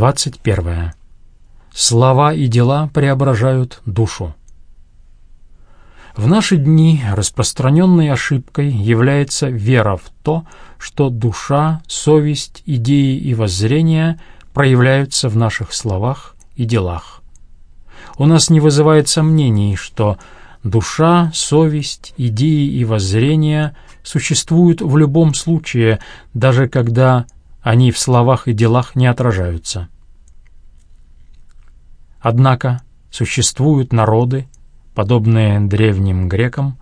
21. Слова и дела преображают душу. В наши дни распространенной ошибкой является вера в то, что душа, совесть, идеи и воззрения проявляются в наших словах и делах. У нас не вызывает сомнений, что душа, совесть, идеи и воззрения существуют в любом случае, даже когда они в словах и делах не отражаются. Однако существуют народы, подобные древним грекам,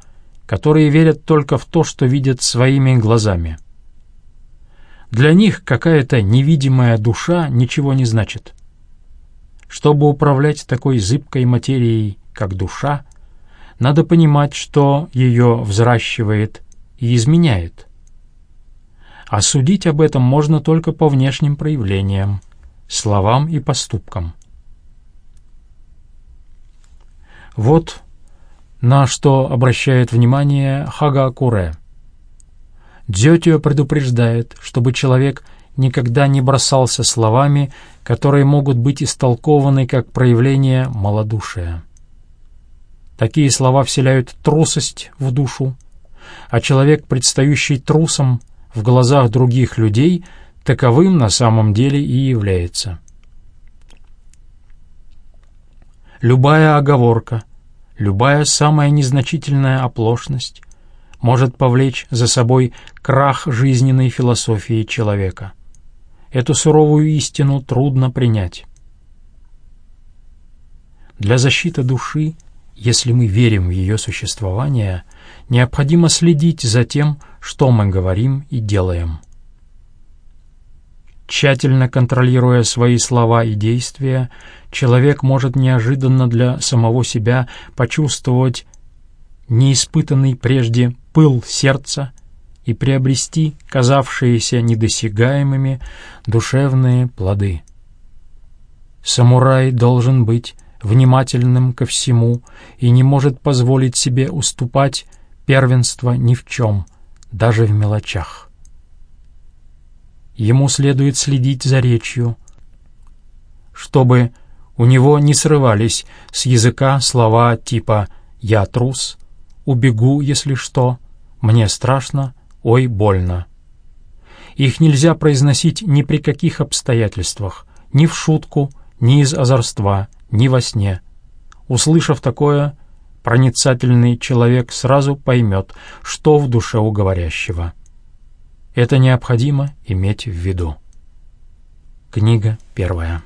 которые верят только в то, что видят своими глазами. Для них какая-то невидимая душа ничего не значит. Чтобы управлять такой зыбкой материей, как душа, надо понимать, что ее взращивает и изменяет. А судить об этом можно только по внешним проявлениям, словам и поступкам. Вот на что обращает внимание Хагакуре. Дзётио предупреждает, чтобы человек никогда не бросался словами, которые могут быть истолкованы как проявление малодушия. Такие слова вселяют трусость в душу, а человек, предстающий трусом в глазах других людей, таковым на самом деле и является. Любая оговорка, любая самая незначительная оплошность может повлечь за собой крах жизненной философии человека. Эту суровую истину трудно принять. Для защиты души – если мы верим в ее существование, необходимо следить за тем, что мы говорим и делаем. Тщательно контролируя свои слова и действия, человек может неожиданно для самого себя почувствовать неиспытанный прежде пыл сердца и приобрести казавшиеся недосягаемыми душевные плоды. Самурай должен быть внимательным ко всему и не может позволить себе уступать первенство ни в чем, даже в мелочах. Ему следует следить за речью, чтобы у него не срывались с языка слова типа «я трус», «убегу, если что», «мне страшно», «ой, больно». Их нельзя произносить ни при каких обстоятельствах, ни в шутку, ни из озорства, ни во сне. Услышав такое, проницательный человек сразу поймет, что в душе у говорящего. Это необходимо иметь в виду. Книга первая.